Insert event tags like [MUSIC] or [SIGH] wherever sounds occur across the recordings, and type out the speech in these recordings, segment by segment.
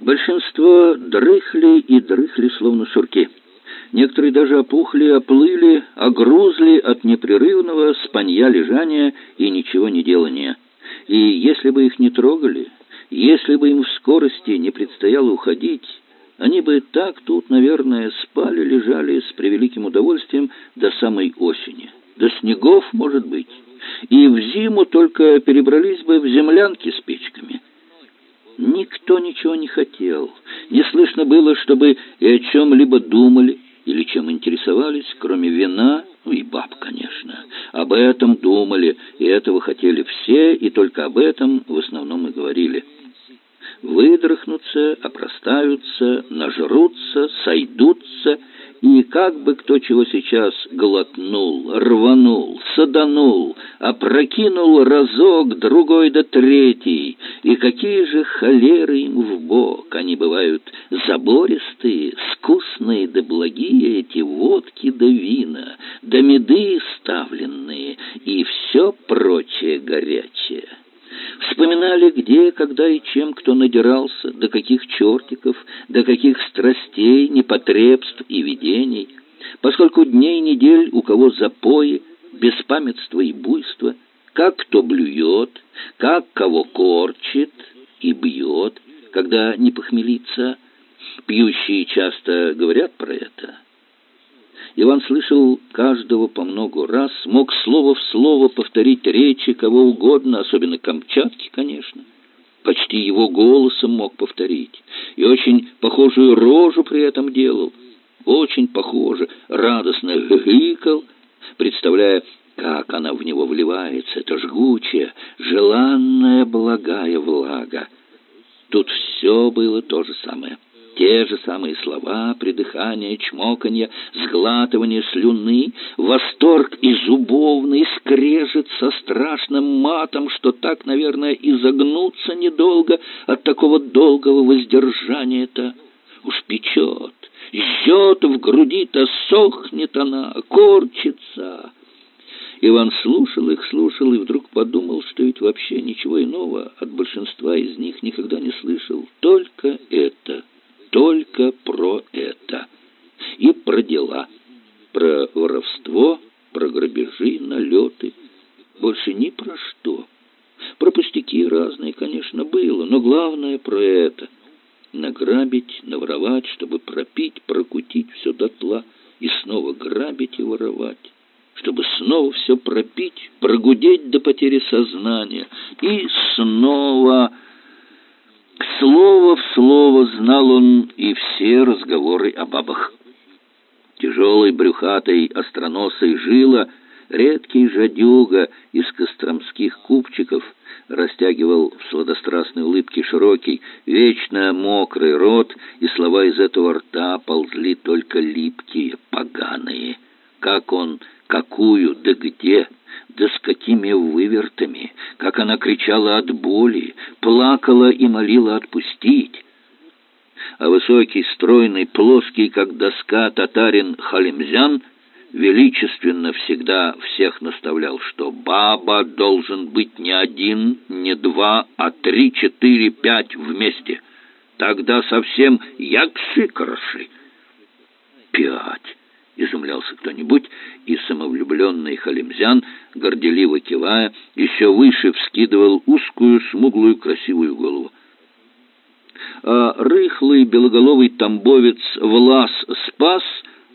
Большинство дрыхли и дрыхли, словно сурки. Некоторые даже опухли, оплыли, огрузли от непрерывного спанья лежания и ничего не делания. И если бы их не трогали, если бы им в скорости не предстояло уходить, они бы так тут, наверное, спали, лежали с превеликим удовольствием до самой осени. До снегов, может быть. И в зиму только перебрались бы в землянки с печками. Никто ничего не хотел. Не слышно было, чтобы и о чем-либо думали или чем интересовались, кроме вина, ну и баб, конечно. Об этом думали, и этого хотели все, и только об этом в основном и говорили. Выдрахнутся, опростаются, нажрутся, сойдутся — и как бы кто чего сейчас глотнул, рванул, саданул, опрокинул разок, другой да третий, и какие же холеры им в бок, они бывают забористые, вкусные да благие эти водки да вина, да меды ставленные, и все прочее горячее. Вспоминали, где, когда и чем кто надирался, до каких чертиков, до каких страстей, непотребств и видений, поскольку дней недель у кого запои, беспамятство и буйство, как кто блюет, как кого корчит и бьет, когда не похмелится. Пьющие часто говорят про это. Иван слышал каждого по много раз, мог слово в слово повторить речи кого угодно, особенно Камчатки, конечно. Почти его голосом мог повторить. И очень похожую рожу при этом делал. Очень похоже, радостно гыкал, представляя, как она в него вливается, это жгучая, желанная благая влага. Тут все было то же самое. Те же самые слова, придыхание, чмоканье, сглатывание слюны, восторг и зубовный скрежет со страшным матом, что так, наверное, и загнуться недолго от такого долгого воздержания-то. Уж печет, жжет в груди-то, сохнет она, корчится. Иван слушал их, слушал, и вдруг подумал, что ведь вообще ничего иного от большинства из них никогда не слышал. Только это — только про это. И про дела, про воровство, про грабежи, налеты. Больше ни про что. Про пустяки разные, конечно, было, но главное про это. Награбить, наворовать, чтобы пропить, прокутить все дотла и снова грабить и воровать чтобы снова все пропить, прогудеть до потери сознания и снова Слово в слово знал он и все разговоры о бабах. Тяжелый, брюхатый, остроносый жила, редкий жадюга из костромских купчиков растягивал в сладострастной улыбке широкий, вечно мокрый рот, и слова из этого рта ползли только липкие, поганые. Как он, какую, да где да с какими вывертами, как она кричала от боли, плакала и молила отпустить. А высокий, стройный, плоский, как доска татарин Халимзян величественно всегда всех наставлял, что баба должен быть не один, не два, а три, четыре, пять вместе. Тогда совсем якши хороши. Пять изумлялся кто-нибудь, и самовлюбленный Халимзян, горделиво кивая, еще выше вскидывал узкую, смуглую, красивую голову. А рыхлый белоголовый тамбовец Влас Спас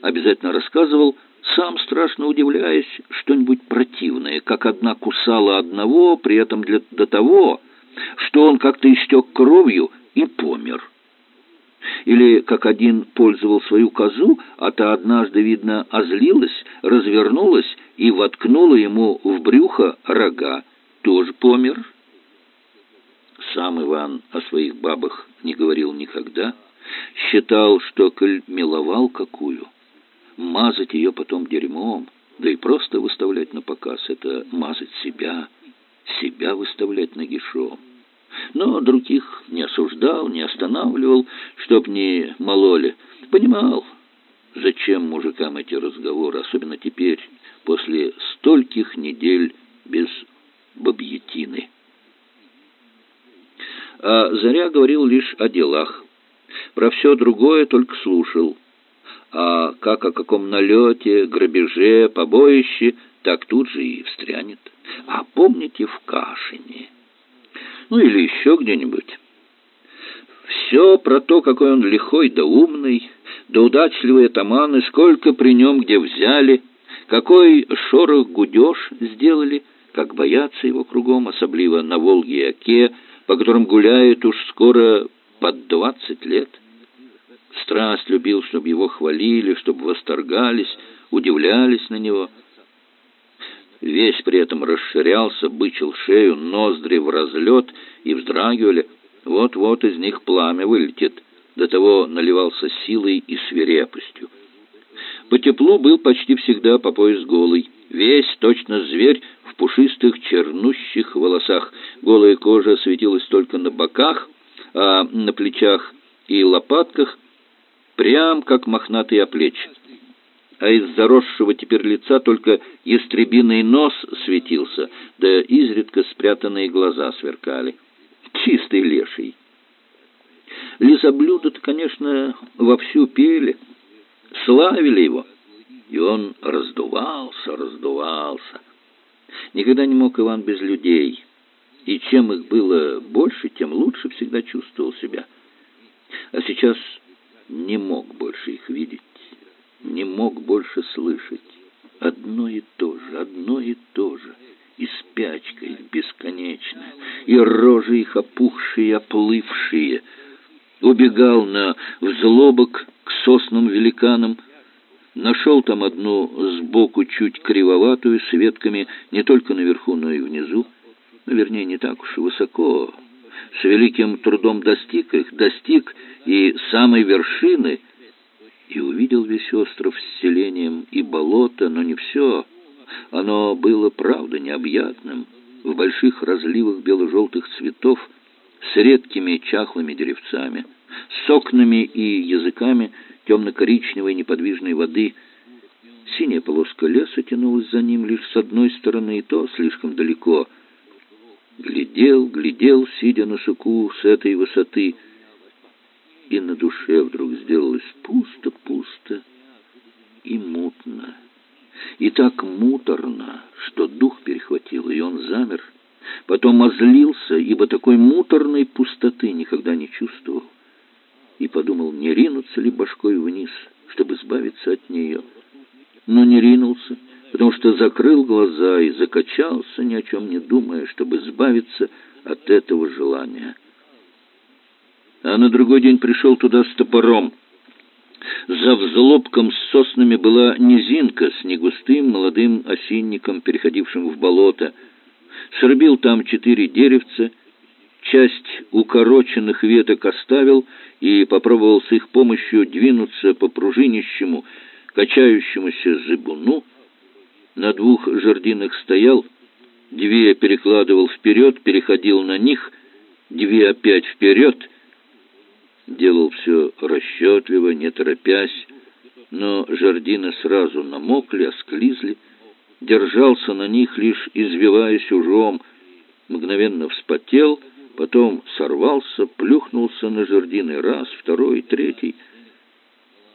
обязательно рассказывал, сам страшно удивляясь, что-нибудь противное, как одна кусала одного, при этом для, до того, что он как-то истек кровью и помер. Или как один пользовал свою козу, а та однажды, видно, озлилась, развернулась и воткнула ему в брюхо рога. Тоже помер. Сам Иван о своих бабах не говорил никогда. Считал, что коль миловал какую, мазать ее потом дерьмом, да и просто выставлять на показ — это мазать себя, себя выставлять нагишом но других не осуждал, не останавливал, чтоб не мололи. Понимал, зачем мужикам эти разговоры, особенно теперь, после стольких недель без бабьетины. А Заря говорил лишь о делах, Про все другое только слушал. А как о каком налете, грабеже, побоище, так тут же и встрянет. А помните в Кашине? Ну или еще где-нибудь. Все про то, какой он лихой да умный, да удачливый атаман, и сколько при нем где взяли, какой шорох-гудеж сделали, как боятся его кругом, особливо на Волге и Оке, по которым гуляет уж скоро под двадцать лет. Страсть любил, чтобы его хвалили, чтобы восторгались, удивлялись на него. Весь при этом расширялся, бычил шею, ноздри в разлет и вздрагивали. Вот-вот из них пламя вылетит. До того наливался силой и свирепостью. По теплу был почти всегда по пояс голый. Весь точно зверь в пушистых чернущих волосах. Голая кожа светилась только на боках, а на плечах и лопатках прям как мохнатый оплеч. А из заросшего теперь лица только ястребиный нос светился, да изредка спрятанные глаза сверкали. Чистый леший. Лизоблюда-то, конечно, вовсю пели, славили его, и он раздувался, раздувался. Никогда не мог Иван без людей, и чем их было больше, тем лучше всегда чувствовал себя. А сейчас не мог больше их видеть, не мог больше слышать. Одно и то же, одно и то же, и спячка их бесконечная, и рожи их опухшие, оплывшие. Убегал на взлобок к сосным великанам, Нашел там одну сбоку чуть кривоватую, с ветками не только наверху, но и внизу. Ну, вернее, не так уж высоко. С великим трудом достиг их, достиг и самой вершины, и увидел весь остров с селением и болото, но не все. Оно было, правда, необъятным, в больших разливах бело-желтых цветов, с редкими чахлыми деревцами, с окнами и языками, темно-коричневой неподвижной воды. Синяя полоска леса тянулась за ним лишь с одной стороны, и то слишком далеко. Глядел, глядел, сидя на суку с этой высоты, и на душе вдруг сделалось пусто-пусто и мутно. И так муторно, что дух перехватил, и он замер. Потом озлился, ибо такой муторной пустоты никогда не чувствовал и подумал, не ринуться ли башкой вниз, чтобы избавиться от нее. Но не ринулся, потому что закрыл глаза и закачался, ни о чем не думая, чтобы избавиться от этого желания. А на другой день пришел туда с топором. За взлобком с соснами была низинка с негустым молодым осинником, переходившим в болото. Срубил там четыре деревца — часть укороченных веток оставил и попробовал с их помощью двинуться по пружинищему, качающемуся зыбуну. На двух жердинах стоял, две перекладывал вперед, переходил на них, две опять вперед. Делал все расчетливо, не торопясь, но жердины сразу намокли, осклизли. Держался на них, лишь извиваясь ужом, мгновенно вспотел — потом сорвался, плюхнулся на жердины раз, второй, третий.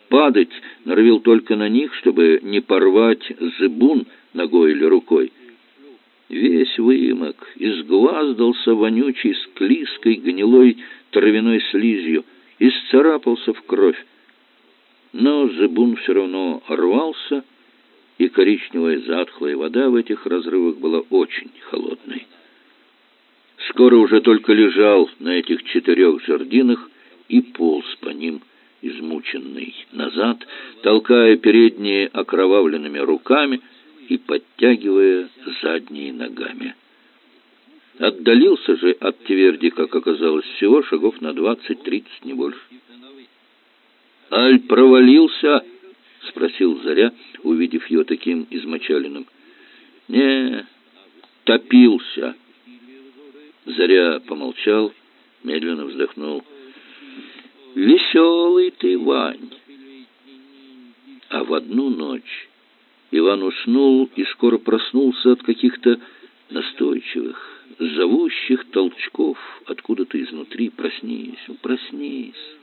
Падать норовил только на них, чтобы не порвать зыбун ногой или рукой. Весь вымок, изгваздался вонючей, склизкой, гнилой травяной слизью, исцарапался в кровь. Но зыбун все равно рвался, и коричневая затхлая вода в этих разрывах была очень холодной. Скоро уже только лежал на этих четырех жердинах и полз по ним, измученный, назад, толкая передние окровавленными руками и подтягивая задние ногами. Отдалился же от тверди, как оказалось, всего шагов на двадцать-тридцать, не больше. «Аль провалился?» — спросил Заря, увидев ее таким измочаленным. «Не, топился». Заря помолчал, медленно вздохнул. «Веселый ты, Вань!» А в одну ночь Иван уснул и скоро проснулся от каких-то настойчивых, зовущих толчков откуда-то изнутри. «Проснись, проснись!»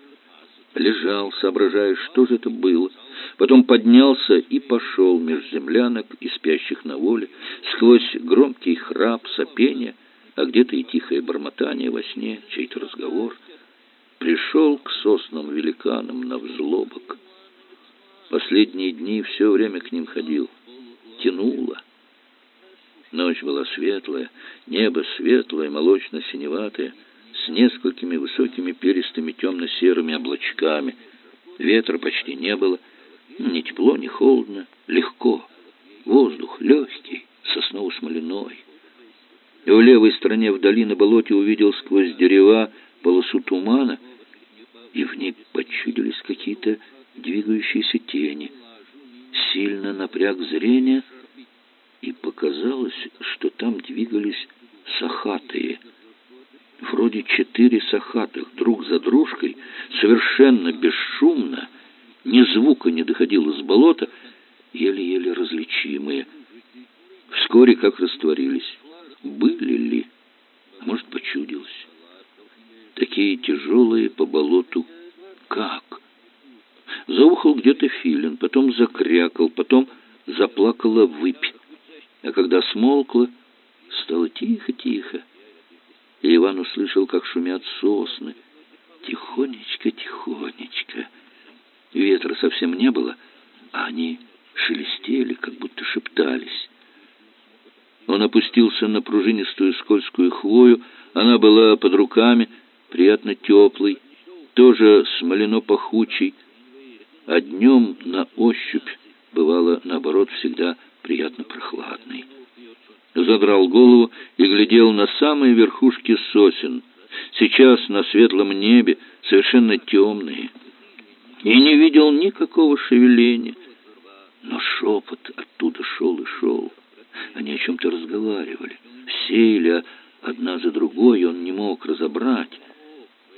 лежал, соображая, что же это было. Потом поднялся и пошел меж землянок и спящих на воле, сквозь громкий храп, сопение, а где-то и тихое бормотание во сне, чей-то разговор. Пришел к соснам великанам на взлобок. Последние дни все время к ним ходил. Тянуло. Ночь была светлая, небо светлое, молочно-синеватое, с несколькими высокими перистыми темно-серыми облачками. Ветра почти не было, ни тепло, ни холодно, легко. Воздух легкий, сосново-смоляной. И в левой стороне вдали на болоте увидел сквозь дерева полосу тумана, и в ней почудились какие-то двигающиеся тени. Сильно напряг зрение, и показалось, что там двигались сахатые – вроде четыре сахатых, друг за дружкой, совершенно бесшумно, ни звука не доходило с болота, еле-еле различимые. Вскоре как растворились. Были ли? Может, почудилось. Такие тяжелые по болоту. Как? Заухал где-то филин, потом закрякал, потом заплакала выпь. А когда смолкла, стало тихо-тихо и Иван услышал, как шумят сосны. Тихонечко, тихонечко. Ветра совсем не было, а они шелестели, как будто шептались. Он опустился на пружинистую скользкую хвою. Она была под руками, приятно теплой, тоже смолено-пахучей, а днем на ощупь бывало, наоборот, всегда приятно прохладной задрал голову и глядел на самые верхушки сосен, сейчас на светлом небе, совершенно темные, и не видел никакого шевеления. Но шепот оттуда шел и шел. Они о чем-то разговаривали. Все или одна за другой он не мог разобрать.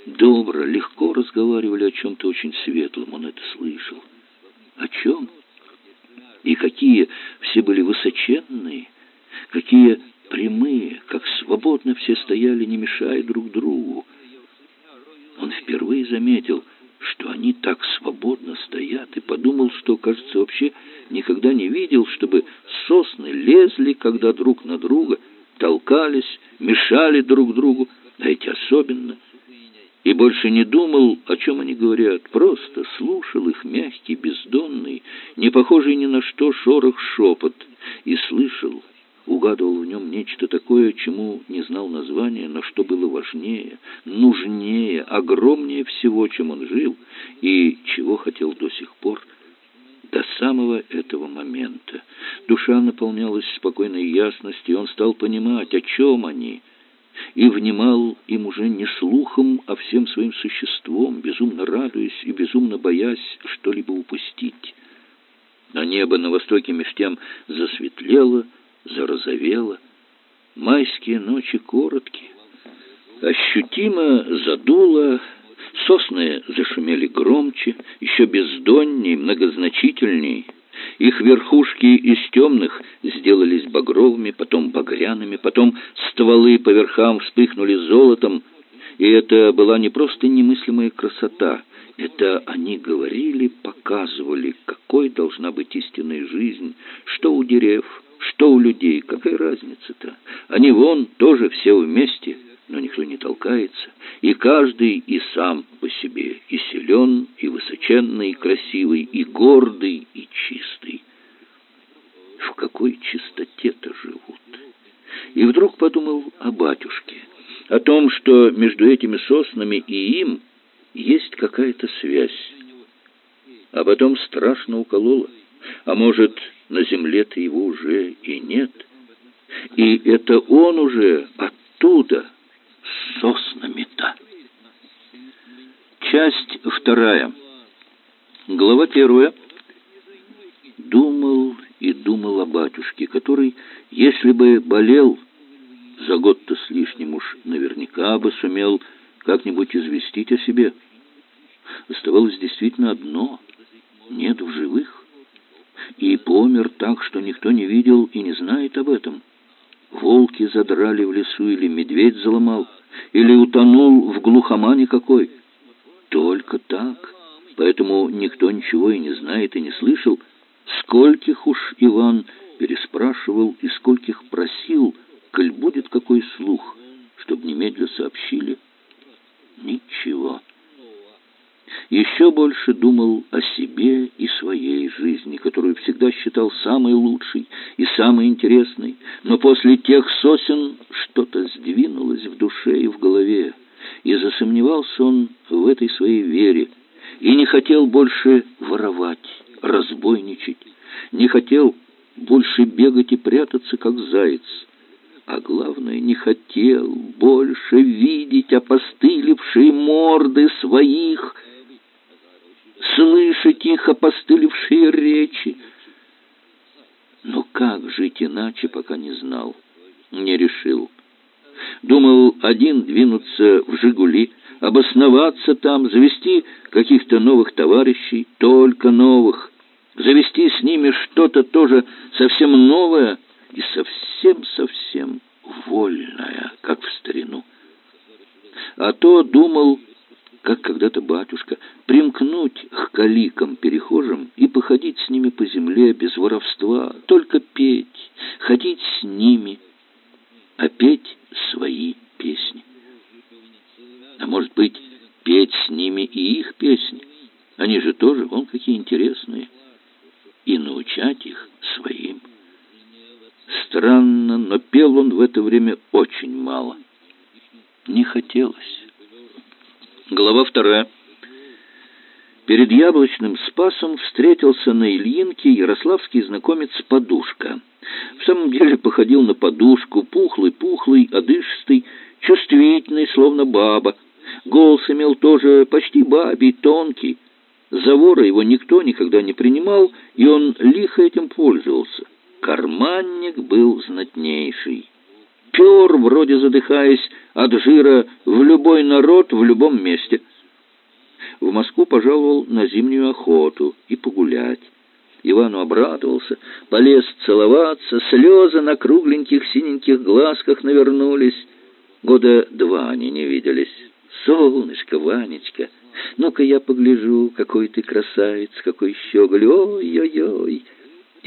Добро, легко разговаривали о чем-то очень светлом, он это слышал. О чем? И какие все были высоченные, какие прямые, как свободно все стояли, не мешая друг другу. Он впервые заметил, что они так свободно стоят, и подумал, что, кажется, вообще никогда не видел, чтобы сосны лезли, когда друг на друга, толкались, мешали друг другу, а эти особенно. И больше не думал, о чем они говорят, просто слушал их мягкий, бездонный, не похожий ни на что шорох шепот, и слышал, угадывал в нем нечто такое, чему не знал названия, но что было важнее, нужнее, огромнее всего, чем он жил, и чего хотел до сих пор, до самого этого момента. Душа наполнялась спокойной ясностью, и он стал понимать, о чем они, и внимал им уже не слухом, а всем своим существом, безумно радуясь и безумно боясь что-либо упустить. А небо на востоке меж тем засветлело, зарозовела. Майские ночи короткие. Ощутимо задуло, сосны зашумели громче, еще бездонней, многозначительней. Их верхушки из темных сделались багровыми, потом багряными, потом стволы по верхам вспыхнули золотом, и это была не просто немыслимая красота, это они говорили, показывали, какой должна быть истинная жизнь, что у дерев, что у людей, какая разница-то? Они вон тоже все вместе, но никто не толкается, и каждый и сам по себе, и силен, и высоченный, и красивый, и гордый, и чистый. В какой чистоте-то живут? И вдруг подумал о батюшке, о том, что между этими соснами и им есть какая-то связь. А потом страшно укололо. А может, на земле-то его уже и нет. И это он уже оттуда, соснами-то. Часть вторая. Глава первая. Думал и думал о батюшке, который, если бы болел, за год-то с лишним уж наверняка бы сумел как-нибудь известить о себе. Оставалось действительно одно — нет в живых и помер так, что никто не видел и не знает об этом. Волки задрали в лесу или медведь заломал, или утонул в глухомане какой. Только так, поэтому никто ничего и не знает и не слышал. Скольких уж Иван переспрашивал и скольких просил, коль будет какой слух, чтоб немедля сообщили. Ничего. Еще больше думал о себе и своей жизни, которую всегда считал самой лучшей и самой интересной. Но после тех сосен что-то сдвинулось в душе и в голове, и засомневался он в этой своей вере, и не хотел больше воровать, разбойничать, не хотел больше бегать и прятаться, как заяц. А главное, не хотел больше видеть опостылевшие морды своих, слышать их опостылевшие речи. Но как жить иначе, пока не знал, не решил. Думал один двинуться в «Жигули», обосноваться там, завести каких-то новых товарищей, только новых, завести с ними что-то тоже совсем новое и совсем-совсем вольное, как в старину. А то думал, как когда-то батюшка, примкнуть к каликам перехожим и походить с ними по земле без воровства, только петь, ходить с ними, а петь свои песни. А может быть, петь с ними и их песни. Они же тоже, вон какие интересные. И научать их своим. Странно, но пел он в это время очень мало. Не хотелось. Глава вторая. Перед яблочным спасом встретился на Ильинке ярославский знакомец Подушка. В самом деле походил на подушку, пухлый-пухлый, одышистый, чувствительный, словно баба. Голос имел тоже почти бабий, тонкий. За вора его никто никогда не принимал, и он лихо этим пользовался. Карманник был знатнейший. Пер, вроде задыхаясь от жира, в любой народ, в любом месте. В Москву пожаловал на зимнюю охоту и погулять. Ивану обрадовался, полез целоваться, слезы на кругленьких синеньких глазках навернулись. Года два они не виделись. «Солнышко, Ванечка, ну-ка я погляжу, какой ты красавец, какой щеголь, ой-ой-ой!»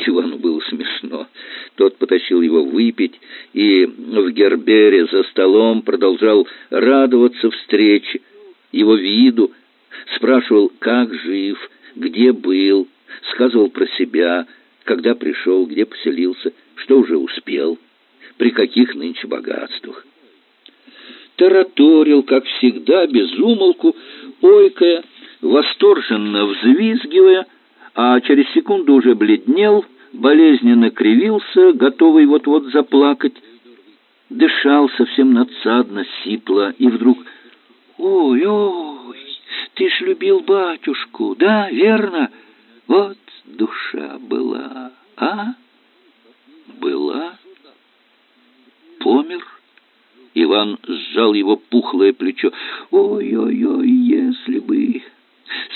[LAUGHS] Ивану было смешно. Тот потащил его выпить и в Гербере за столом продолжал радоваться встрече, его виду, спрашивал, как жив, где был, сказывал про себя, когда пришел, где поселился, что уже успел, при каких нынче богатствах. Тараторил, как всегда, без умолку, ойкая, восторженно взвизгивая, а через секунду уже бледнел, болезненно кривился, готовый вот-вот заплакать, дышал совсем надсадно, сипло, и вдруг «Ой, ой, ты ж любил батюшку, да, верно? Вот душа была, а? Была? Помер?» Иван сжал его пухлое плечо. «Ой-ой-ой, если бы...»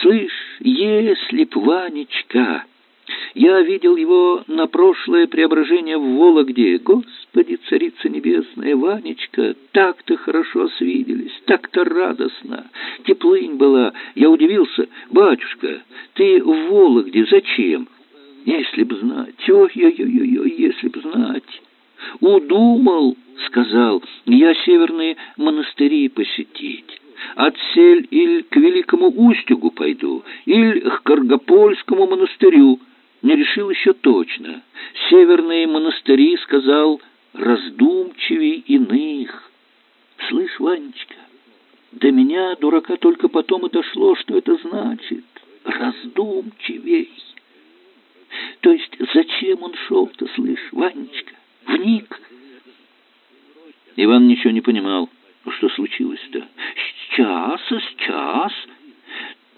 «Слышь, если б, Ванечка...» Я видел его на прошлое преображение в Вологде. Господи, царица небесная, Ванечка, так-то хорошо свиделись, так-то радостно. Теплынь была. Я удивился. Батюшка, ты в Вологде зачем? Если б знать, ой-ой-ой-ой, если б знать. Удумал, сказал, я северные монастыри посетить. Отсель или к Великому Устюгу пойду, или к Каргопольскому монастырю. Не решил еще точно. Северные монастыри, сказал, раздумчивей иных. Слышь, Ванечка, до меня, дурака, только потом и дошло, что это значит. Раздумчивей. То есть зачем он шел-то, слышь, Ванечка? Вник. Иван ничего не понимал. Что случилось-то? Сейчас, сейчас.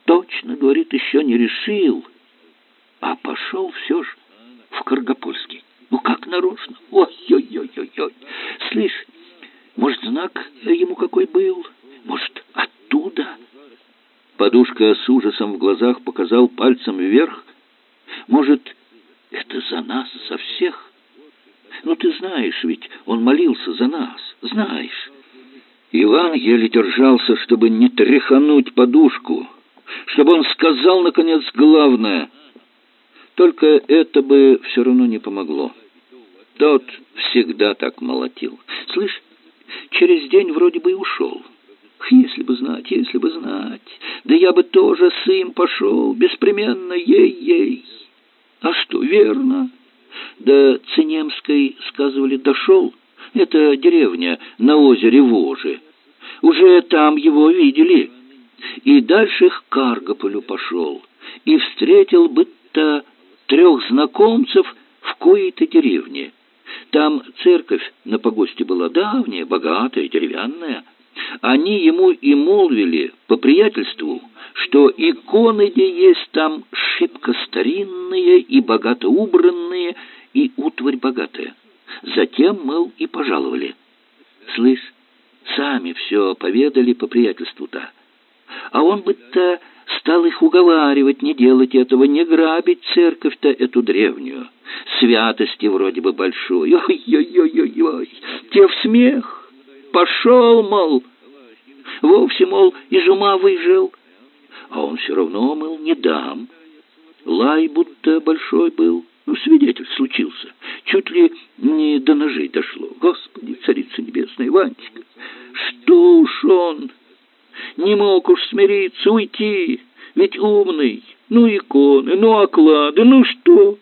Точно, говорит, еще не решил. А пошел все ж в Каргопольский. Ну, как нарочно. Ой-ой-ой-ой-ой. Слышь, может, знак ему какой был? Может, оттуда? Подушка с ужасом в глазах показал пальцем вверх. Может, это за нас, за всех? Ну, ты знаешь ведь, он молился за нас, знаешь. Иван еле держался, чтобы не тряхануть подушку, чтобы он сказал, наконец, главное. Только это бы все равно не помогло. Тот всегда так молотил. Слышь, через день вроде бы и ушел. Если бы знать, если бы знать, да я бы тоже с им пошел, беспременно, ей-ей. А что, верно? До Ценемской, сказывали, дошел. Это деревня на озере Вожи. Уже там его видели. И дальше к Каргополю пошел. И встретил бы-то трех знакомцев в коей-то деревне. Там церковь на погосте была давняя, богатая, деревянная. Они ему и молвили по приятельству, что иконы, где есть там шибко старинные и богато убранные, и утварь богатая. Затем, мыл, и пожаловали. Слышь, сами все поведали по приятельству-то. А он бы-то стал их уговаривать не делать этого, не грабить церковь-то эту древнюю. Святости вроде бы большой. Ой-ой-ой-ой-ой, те в смех. Пошел, мол, вовсе, мол, из ума выжил. А он все равно, мол, не дам. Лай будто большой был. Ну, свидетель случился. Чуть ли не до ножей дошло. Господи, царица небесная, Ванечка, что уж он... Не мог уж смириться, уйти, ведь умный. Ну, иконы, ну, оклады, ну что?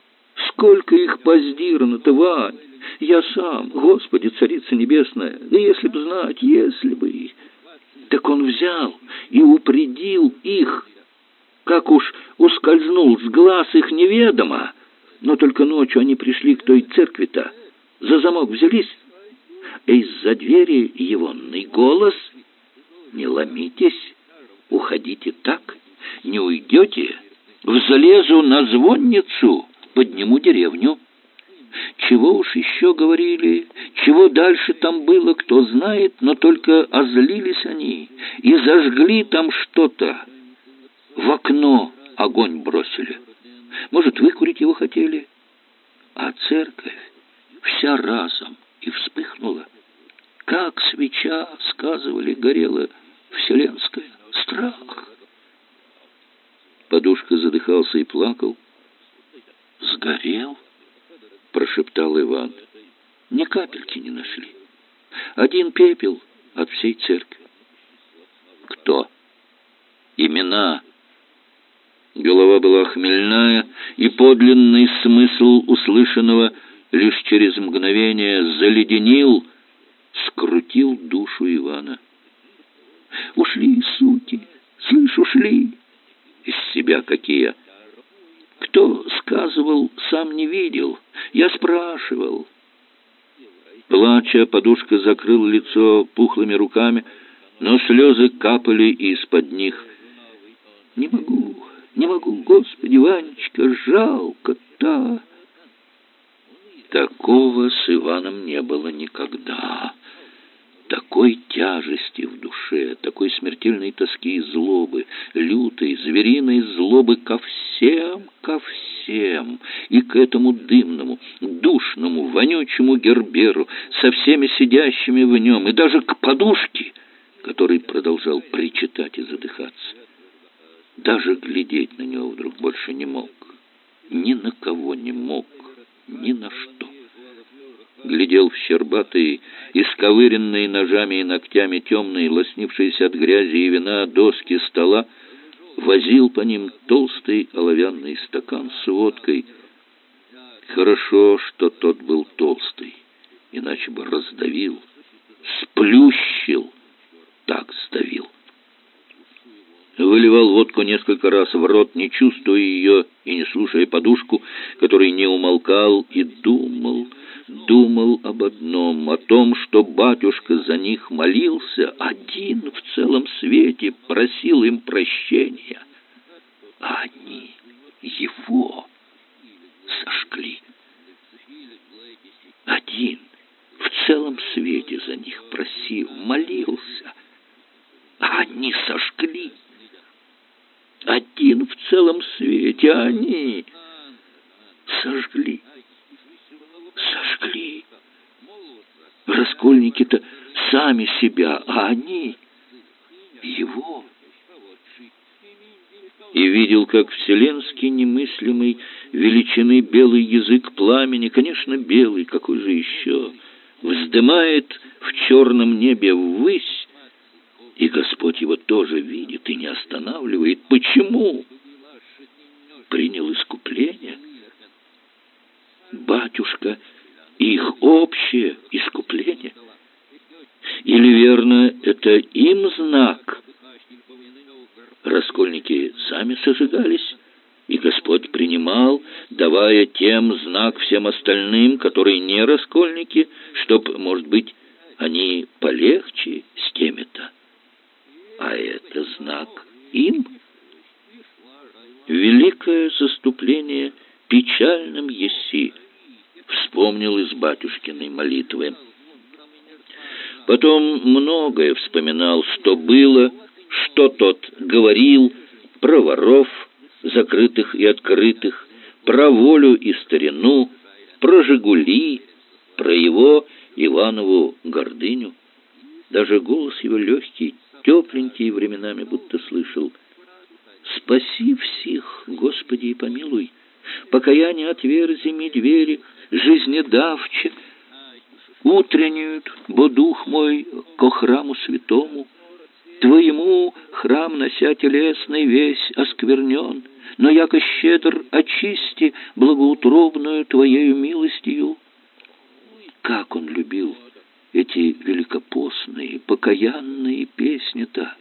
Сколько их поздирано-то, Вань? Я сам, Господи, Царица Небесная, да если б знать, если бы... Так он взял и упредил их, как уж ускользнул с глаз их неведомо. Но только ночью они пришли к той церкви-то, за замок взялись, и из-за двери егонный голос — не ломитесь, уходите так, не уйдете, взлезу на звонницу, подниму деревню. Чего уж еще говорили, чего дальше там было, кто знает, но только озлились они и зажгли там что-то. В окно огонь бросили. Может, выкурить его хотели? А церковь вся разом и вспыхнула. Как свеча, сказывали, горела вселенская, страх. Подушка задыхался и плакал. «Сгорел?» — прошептал Иван. «Ни капельки не нашли. Один пепел от всей церкви». «Кто?» «Имена». Голова была хмельная, и подлинный смысл услышанного лишь через мгновение заледенил, скрутил душу Ивана. Ушли, суки, слышь, ушли. Из себя какие. Кто сказывал, сам не видел. Я спрашивал. Плача, подушка закрыл лицо пухлыми руками, но слезы капали из-под них. Не могу, не могу, Господи, Ванечка, жалко-то. Такого с Иваном не было никогда такой тяжести в душе, такой смертельной тоски и злобы, лютой, звериной злобы ко всем, ко всем, и к этому дымному, душному, вонючему герберу, со всеми сидящими в нем, и даже к подушке, который продолжал причитать и задыхаться. Даже глядеть на него вдруг больше не мог, ни на кого не мог, ни на что. Глядел в щербатые, исковыренные ножами и ногтями темные, лоснившиеся от грязи и вина доски стола, возил по ним толстый оловянный стакан с водкой. Хорошо, что тот был толстый, иначе бы раздавил, сплющил, так сдавил. Выливал водку несколько раз в рот, не чувствуя ее и не слушая подушку, который не умолкал и думал — думал об одном, о том, что батюшка за них молился, один в целом свете просил им прощения, а они его сожгли. Один в целом свете за них просил, молился, а они сожгли. Один в целом свете, а они сожгли сожгли. Раскольники-то сами себя, а они его. и видел, как вселенский немыслимый величины белый язык пламени, конечно, белый, какой же еще, вздымает в черном небе ввысь, и Господь его тоже видит и не останавливает. Почему? Принял искупление. Батюшка, их общее искупление. Или верно, это им знак, раскольники сами сожигались, и Господь принимал, давая тем знак всем остальным, которые не раскольники, чтоб, может быть, они полегче с теми-то. А это знак им. Великое заступление печальным еси, вспомнил из батюшкиной молитвы. Потом многое вспоминал, что было, что тот говорил про воров, закрытых и открытых, про волю и старину, про «Жигули», про его Иванову гордыню. Даже голос его легкий, тепленький временами будто слышал. «Спаси всех, Господи, и помилуй! Покаяние отверзи ми двери, жизнедавче, утреннюют, бо дух мой ко храму святому». Твоему храм, нося телесный, весь осквернен, но яко щедр очисти благоутробную Твоею милостью. Как он любил эти великопостные, покаянные песни-то!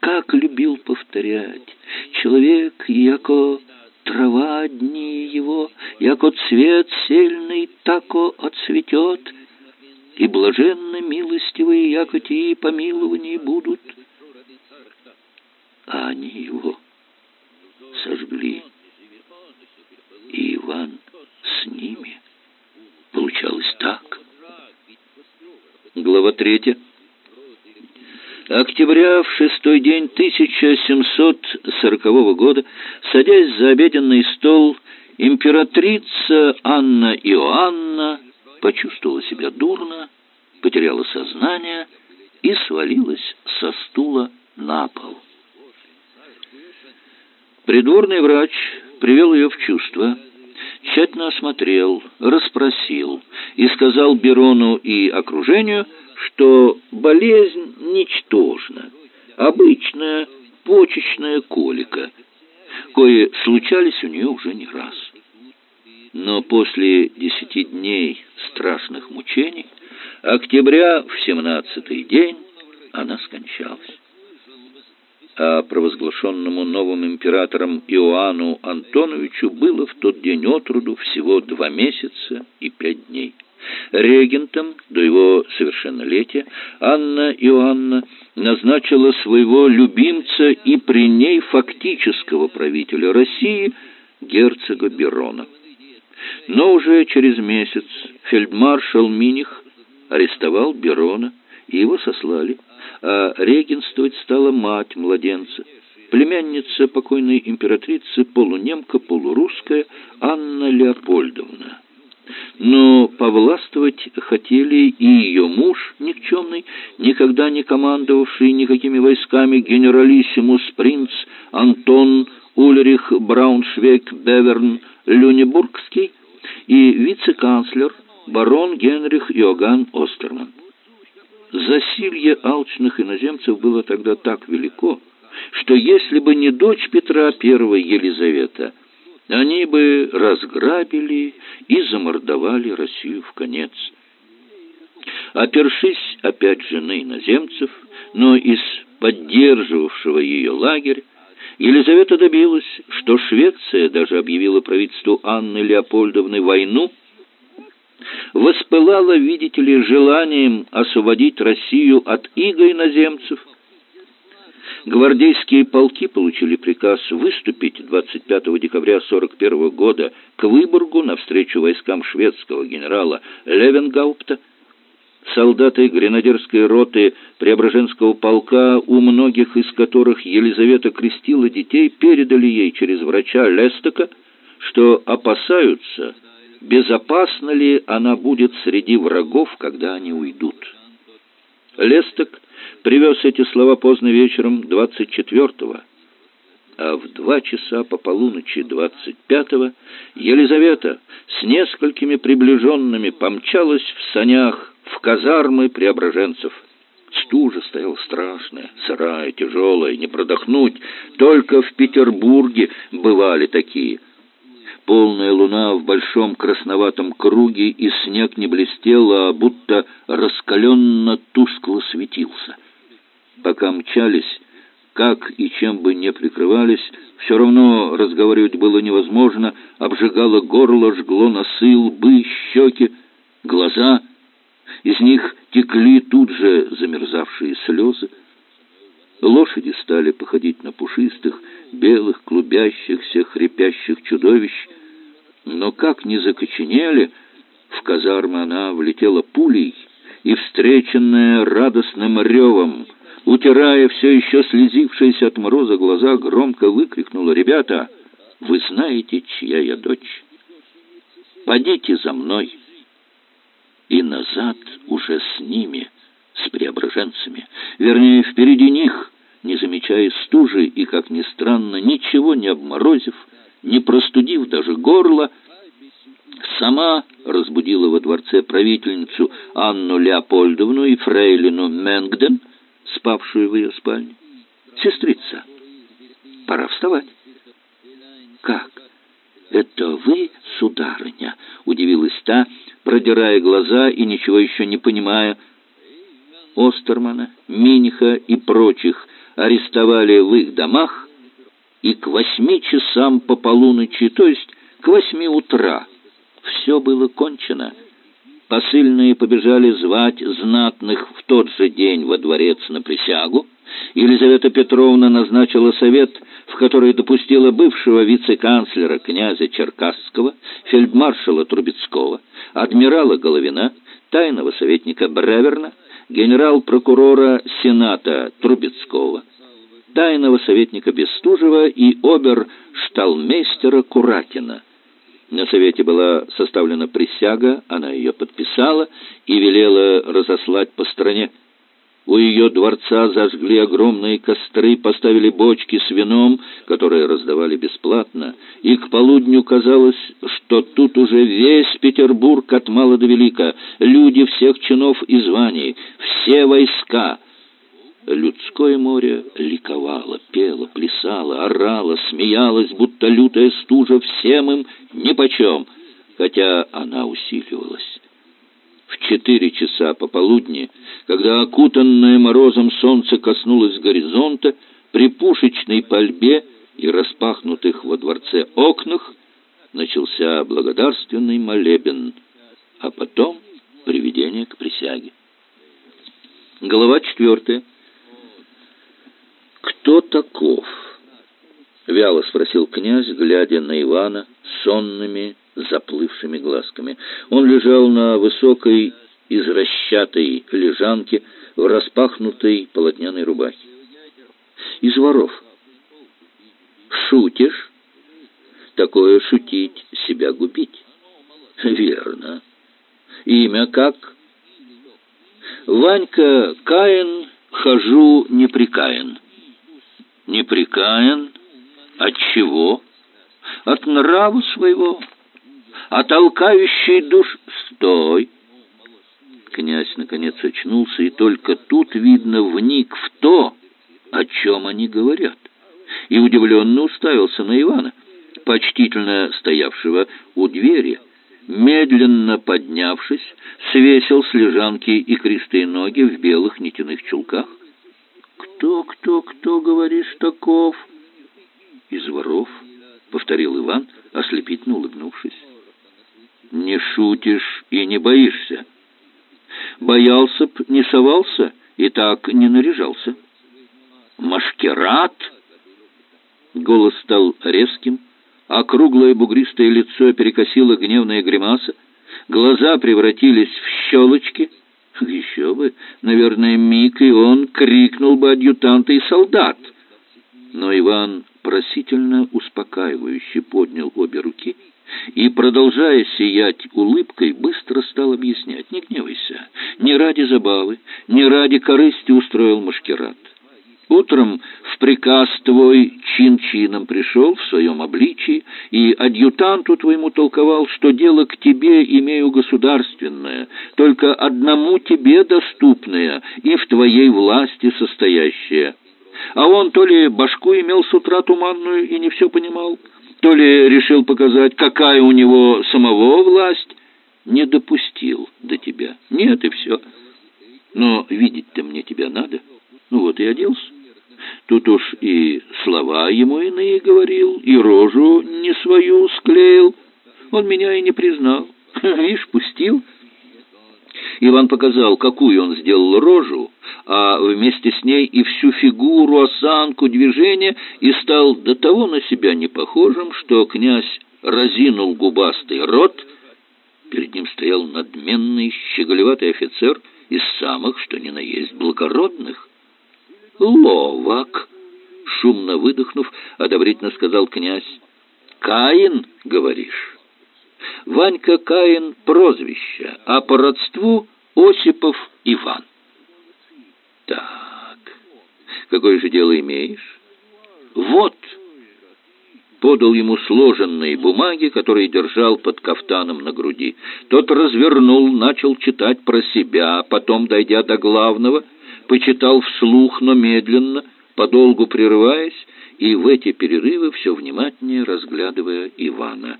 Как любил повторять! Человек, яко трава дни его, яко цвет сельный, тако отцветет, и блаженно милостивые, яко те помилования будут а они его сожгли. И Иван с ними. Получалось так. Глава третья. Октября в шестой день 1740 года, садясь за обеденный стол, императрица Анна Иоанна почувствовала себя дурно, потеряла сознание и свалилась со стула на пол. Придворный врач привел ее в чувство, тщательно осмотрел, расспросил и сказал Берону и окружению, что болезнь ничтожна, обычная почечная колика, кое случались у нее уже не раз. Но после десяти дней страшных мучений, октября в семнадцатый день, она скончалась а провозглашенному новым императором Иоанну Антоновичу было в тот день от роду всего два месяца и пять дней. Регентом до его совершеннолетия Анна Иоанна назначила своего любимца и при ней фактического правителя России герцога Берона. Но уже через месяц фельдмаршал Миних арестовал Берона, и его сослали а регенствовать стала мать младенца, племянница покойной императрицы, полунемка, полурусская Анна Леопольдовна. Но повластвовать хотели и ее муж никчемный, никогда не командовавший никакими войсками генералиссимус принц Антон Ульрих Брауншвейг-Беверн Люнебургский и вице-канцлер барон Генрих Иоганн Остерман. Засилье алчных иноземцев было тогда так велико, что если бы не дочь Петра I Елизавета, они бы разграбили и замордовали Россию в конец. Опершись опять же на иноземцев, но из поддерживавшего ее лагерь, Елизавета добилась, что Швеция даже объявила правительству Анны Леопольдовны войну воспылала, видите ли, желанием освободить Россию от иго иноземцев. Гвардейские полки получили приказ выступить 25 декабря 41 года к Выборгу навстречу войскам шведского генерала Левенгаупта. Солдаты гренадерской роты Преображенского полка, у многих из которых Елизавета крестила детей, передали ей через врача Лестока, что опасаются безопасна ли она будет среди врагов, когда они уйдут. Лесток привез эти слова поздно вечером 24-го, а в два часа по полуночи двадцать пятого Елизавета с несколькими приближенными помчалась в санях в казармы преображенцев. Стужа стояла страшная, сырая, тяжелая, не продохнуть. Только в Петербурге бывали такие. Полная луна в большом красноватом круге, и снег не блестел, а будто раскаленно тускло светился. Пока мчались, как и чем бы не прикрывались, все равно разговаривать было невозможно, обжигало горло, жгло носы, лбы, щеки, глаза. Из них текли тут же замерзавшие слезы. Лошади стали походить на пушистых, белых, клубящихся, хрипящих чудовищ. Но как не закоченели, в казармы она влетела пулей и, встреченная радостным ревом, утирая все еще слезившиеся от мороза глаза, громко выкрикнула «Ребята, вы знаете, чья я дочь? Подите за мной!» И назад уже с ними, с преображенцами, вернее, впереди них, не замечая стужи и, как ни странно, ничего не обморозив, не простудив даже горло, сама разбудила во дворце правительницу Анну Леопольдовну и фрейлину Менгден, спавшую в ее спальне. «Сестрица, пора вставать». «Как? Это вы, сударыня?» — удивилась та, продирая глаза и ничего еще не понимая. Остермана, Миниха и прочих арестовали в их домах, и к восьми часам по полуночи, то есть к восьми утра, все было кончено — Посыльные побежали звать знатных в тот же день во дворец на присягу. Елизавета Петровна назначила совет, в который допустила бывшего вице-канцлера князя Черкасского, фельдмаршала Трубецкого, адмирала Головина, тайного советника Бреверна, генерал-прокурора Сената Трубецкого, тайного советника Бестужева и обер-шталмейстера Куракина – на совете была составлена присяга, она ее подписала и велела разослать по стране. У ее дворца зажгли огромные костры, поставили бочки с вином, которые раздавали бесплатно, и к полудню казалось, что тут уже весь Петербург от мала до велика, люди всех чинов и званий, все войска — Людское море ликовало, пело, плясало, орало, смеялось, будто лютая стужа всем им нипочем, хотя она усиливалась. В четыре часа пополудни, когда окутанное морозом солнце коснулось горизонта, при пушечной пальбе и распахнутых во дворце окнах начался благодарственный молебен, а потом приведение к присяге. Глава четвертая. «Кто таков?» — вяло спросил князь, глядя на Ивана сонными, заплывшими глазками. Он лежал на высокой, изращатой лежанке в распахнутой полотняной рубахе. «Из воров». «Шутишь?» «Такое шутить, себя губить». «Верно. Имя как?» «Ванька Каин, хожу неприкаян». Неприкаян? От чего? От нрава своего, от толкающей душ... Стой! Князь наконец очнулся, и только тут, видно, вник в то, о чем они говорят, и удивленно уставился на Ивана, почтительно стоявшего у двери, медленно поднявшись, свесил с лежанки и крестые ноги в белых нитяных чулках. «Кто, кто, кто, говоришь, таков?» «Из воров», — повторил Иван, ослепительно улыбнувшись. «Не шутишь и не боишься. Боялся б, не совался и так не наряжался». «Машкерат?» Голос стал резким, а круглое бугристое лицо перекосило гневная гримаса. Глаза превратились в щелочки — еще бы, наверное, миг, и он крикнул бы адъютанта и солдат. Но Иван просительно успокаивающе поднял обе руки и, продолжая сиять улыбкой, быстро стал объяснять. «Не гневайся, не ради забавы, не ради корысти устроил машкерат. Утром в приказ твой чин-чином пришел в своем обличии, и адъютанту твоему толковал, что дело к тебе имею государственное, только одному тебе доступное и в твоей власти состоящее. А он то ли башку имел с утра туманную и не все понимал, то ли решил показать, какая у него самого власть, не допустил до тебя. Нет, и все. Но видеть-то мне тебя надо. Ну вот и оделся. Тут уж и слова ему иные говорил, и рожу не свою склеил. Он меня и не признал. [LAUGHS] Видишь, пустил. Иван показал, какую он сделал рожу, а вместе с ней и всю фигуру, осанку, движение, и стал до того на себя не похожим, что князь разинул губастый рот. Перед ним стоял надменный, щеголеватый офицер из самых, что ни на есть, благородных. «Ловок!» — шумно выдохнув, одобрительно сказал князь. «Каин, говоришь?» Ванька Каин — прозвище, а по родству Осипов Иван. Так, какое же дело имеешь? Вот, подал ему сложенные бумаги, которые держал под кафтаном на груди. Тот развернул, начал читать про себя, потом, дойдя до главного, почитал вслух, но медленно, подолгу прерываясь, и в эти перерывы все внимательнее разглядывая Ивана.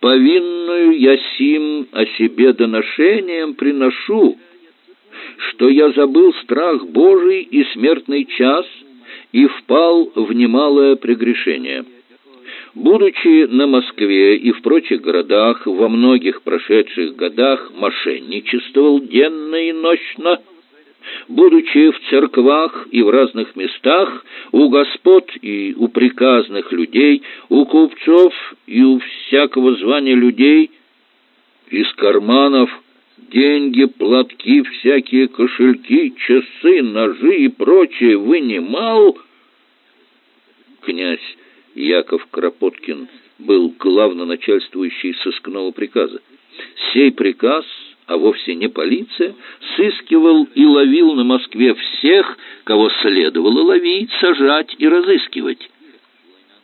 «Повинную я сим о себе доношением приношу, что я забыл страх Божий и смертный час и впал в немалое прегрешение». Будучи на Москве и в прочих городах, во многих прошедших годах мошенничествовал денно и ночно, будучи в церквах и в разных местах, у господ и у приказных людей, у купцов и у всякого звания людей, из карманов деньги, платки, всякие кошельки, часы, ножи и прочее вынимал, князь Яков Кропоткин был главноначальствующий сыскного приказа. Сей приказ а вовсе не полиция, сыскивал и ловил на Москве всех, кого следовало ловить, сажать и разыскивать.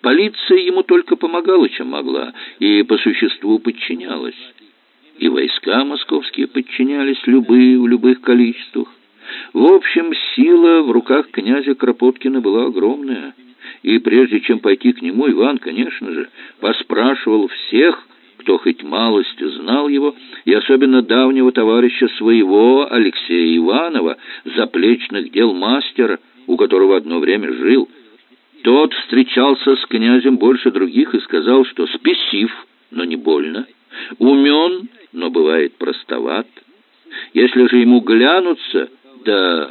Полиция ему только помогала, чем могла, и по существу подчинялась. И войска московские подчинялись любые в любых количествах. В общем, сила в руках князя Кропоткина была огромная. И прежде чем пойти к нему, Иван, конечно же, поспрашивал всех, кто хоть малость знал его, и особенно давнего товарища своего, Алексея Иванова, заплечных дел мастера, у которого одно время жил. Тот встречался с князем больше других и сказал, что спесив, но не больно, умен, но бывает простоват. Если же ему глянуться, да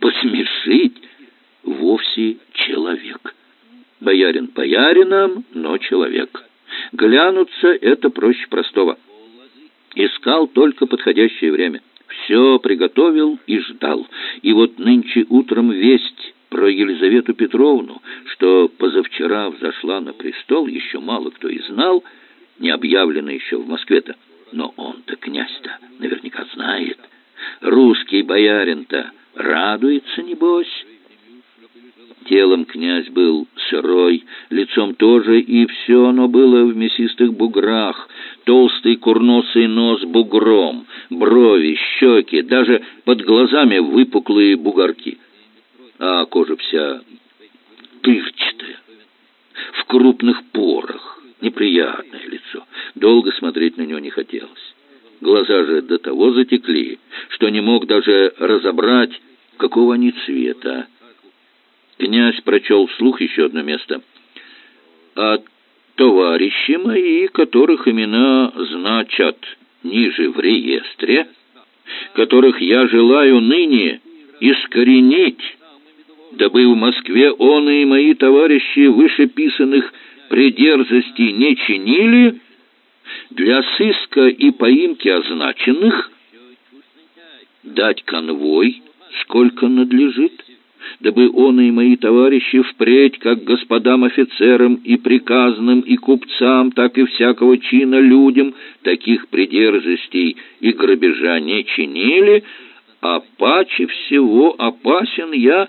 посмешить, вовсе человек. Боярин боярином, но человек. Глянуться — это проще простого. Искал только подходящее время. Все приготовил и ждал. И вот нынче утром весть про Елизавету Петровну, что позавчера взошла на престол, еще мало кто и знал, не объявлено еще в Москве-то. Но он-то, князь-то, наверняка знает. Русский боярин-то радуется, небось. Телом князь был сырой, лицом тоже, и все оно было в мясистых буграх. Толстый курносый нос бугром, брови, щеки, даже под глазами выпуклые бугорки. А кожа вся дырчатая, в крупных порах. Неприятное лицо. Долго смотреть на него не хотелось. Глаза же до того затекли, что не мог даже разобрать, какого они цвета. Князь прочел вслух еще одно место. «А товарищи мои, которых имена значат ниже в реестре, которых я желаю ныне искоренить, дабы в Москве он и мои товарищи вышеписанных придерзостей не чинили, для сыска и поимки означенных дать конвой, сколько надлежит» дабы он и мои товарищи впредь, как господам офицерам и приказным, и купцам, так и всякого чина людям, таких придерзостей и грабежа не чинили, а паче всего опасен я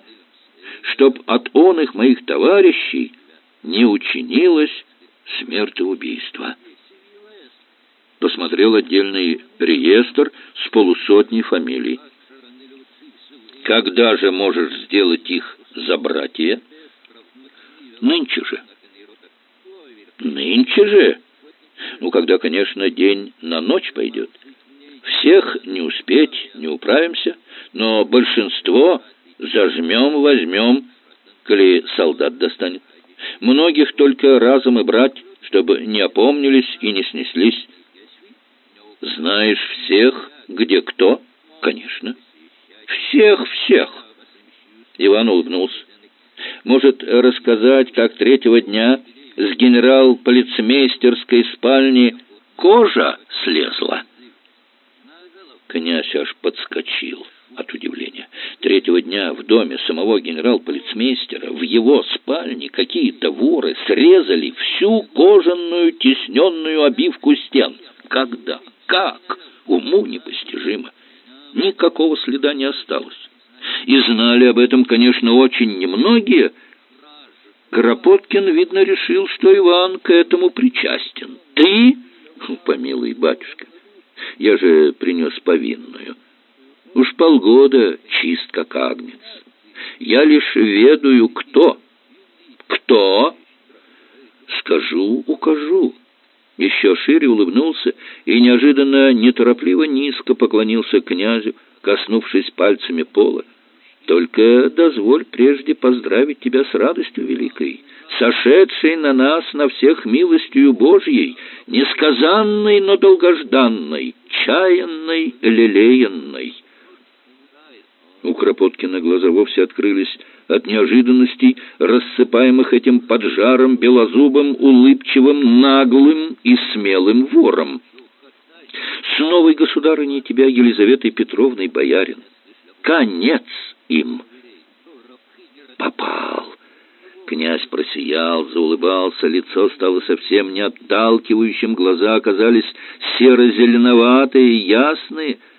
чтоб от оных моих товарищей не учинилось смертоубийство. Посмотрел отдельный реестр с полусотней фамилий. Когда же можешь сделать их за братья? Нынче же. Нынче же? Ну, когда, конечно, день на ночь пойдет. Всех не успеть, не управимся, но большинство зажмем, возьмем, коли солдат достанет. Многих только разом и брать, чтобы не опомнились и не снеслись. Знаешь всех, где кто? Конечно. Всех, всех. Иван улыбнулся. Может, рассказать, как третьего дня с генерал-полицмейстерской спальни кожа слезла? Князь аж подскочил от удивления. Третьего дня в доме самого генерал-полицмейстера в его спальне какие-то воры срезали всю кожаную тесненную обивку стен. Когда? Как? Уму непостижимо. Никакого следа не осталось. И знали об этом, конечно, очень немногие. Кропоткин, видно, решил, что Иван к этому причастен. Ты? Помилуй, батюшка, я же принес повинную. Уж полгода чист, как агнец. Я лишь ведаю, кто. Кто? Скажу, укажу. Еще шире улыбнулся и неожиданно неторопливо низко поклонился князю, коснувшись пальцами пола. Только дозволь прежде поздравить тебя с радостью великой, сошедшей на нас на всех милостью Божьей, несказанной, но долгожданной, чаянной, лелеянной. У Кропоткина глаза вовсе открылись от неожиданностей, рассыпаемых этим поджаром, белозубым, улыбчивым, наглым и смелым вором. «С новой государыней тебя, Елизаветой Петровной, боярин! Конец им!» «Попал!» Князь просиял, заулыбался, лицо стало совсем не отталкивающим, глаза оказались серо-зеленоватые, ясные —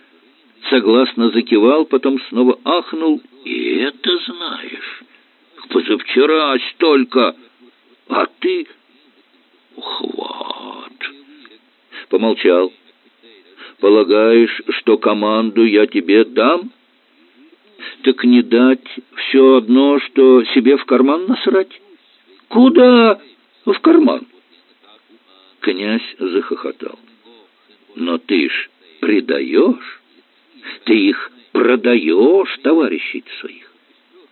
согласно закивал, потом снова ахнул. «И это знаешь? Позавчера столько, а ты...» «Хват!» Помолчал. «Полагаешь, что команду я тебе дам?» «Так не дать все одно, что себе в карман насрать?» «Куда в карман?» Князь захохотал. «Но ты ж предаешь?» Ты их продаешь, товарищей своих.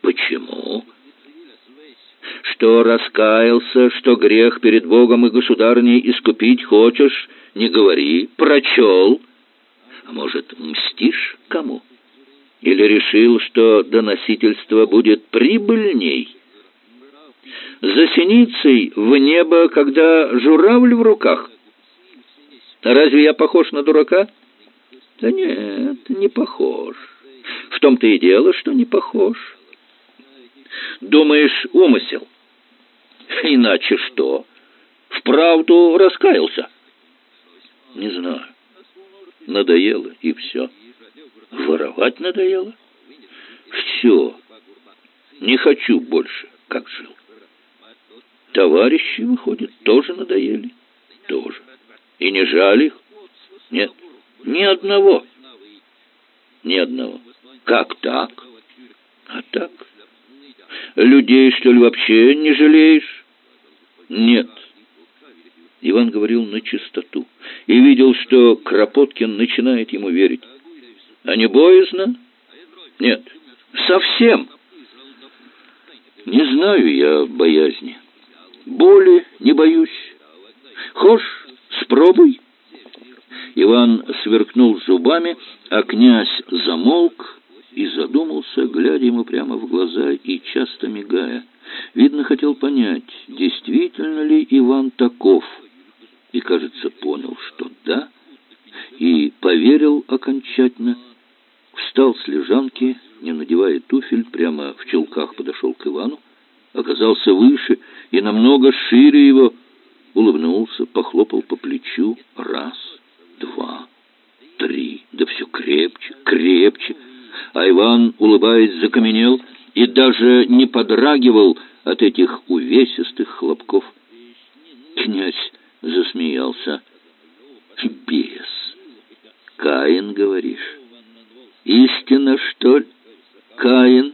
Почему? Что раскаялся, что грех перед Богом и государней искупить хочешь, не говори, прочел. А может, мстишь кому? Или решил, что доносительство будет прибыльней? За синицей в небо, когда журавль в руках. Разве я похож на дурака? Да нет, не похож. В том-то и дело, что не похож. Думаешь, умысел? Иначе что? Вправду раскаялся? Не знаю. Надоело, и все. Воровать надоело? Все. Не хочу больше, как жил. Товарищи, выходит, тоже надоели? Тоже. И не жаль их? Нет. Ни одного. Ни одного. Как так? А так? Людей, что ли, вообще не жалеешь? Нет. Иван говорил на чистоту и видел, что Кропоткин начинает ему верить. А не боязно? Нет. Совсем. Не знаю я боязни. Боли не боюсь. Хошь, спробуй. Иван сверкнул зубами, а князь замолк и задумался, глядя ему прямо в глаза и часто мигая. Видно, хотел понять, действительно ли Иван таков. И, кажется, понял, что да, и поверил окончательно. Встал с лежанки, не надевая туфель, прямо в чулках подошел к Ивану, оказался выше и намного шире его, улыбнулся, похлопал по плечу раз — два, три, да все крепче, крепче. А Иван, улыбаясь, закаменел и даже не подрагивал от этих увесистых хлопков. Князь засмеялся. «Бес! Каин, говоришь? Истина, что ли? Каин?»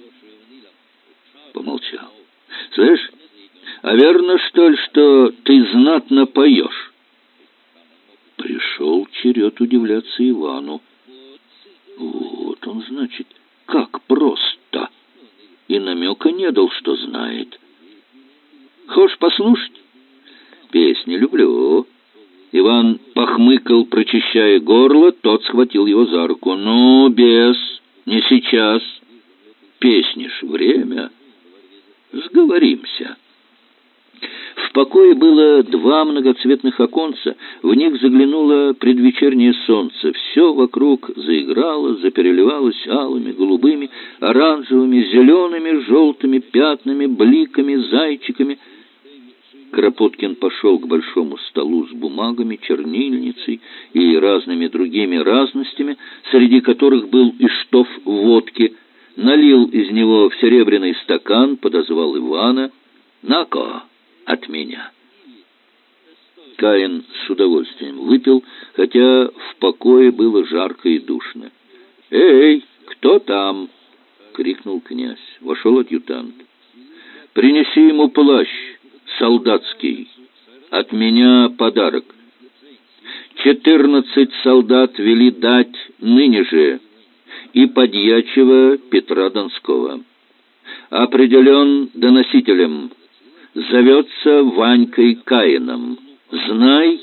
Помолчал. «Слышь, а верно, что ли, что ты знатно поешь?» Пришел черед удивляться Ивану. Вот он, значит, как просто. И намека не дал, что знает. Хочешь послушать? Песни люблю. Иван похмыкал, прочищая горло, тот схватил его за руку. Ну, бес, не сейчас. Песнишь время. Сговоримся. В покое было два многоцветных оконца, в них заглянуло предвечернее солнце. Все вокруг заиграло, запереливалось алыми, голубыми, оранжевыми, зелеными, желтыми пятнами, бликами, зайчиками. Кропоткин пошел к большому столу с бумагами, чернильницей и разными другими разностями, среди которых был и штоф водки, налил из него в серебряный стакан, подозвал Ивана. «На-ка!» от меня. Каин с удовольствием выпил, хотя в покое было жарко и душно. «Эй, кто там?» — крикнул князь. Вошел адъютант. «Принеси ему плащ солдатский. От меня подарок. Четырнадцать солдат вели дать ныне же и подьячего Петра Донского. Определен доносителем» зовется Ванькой Каином. Знай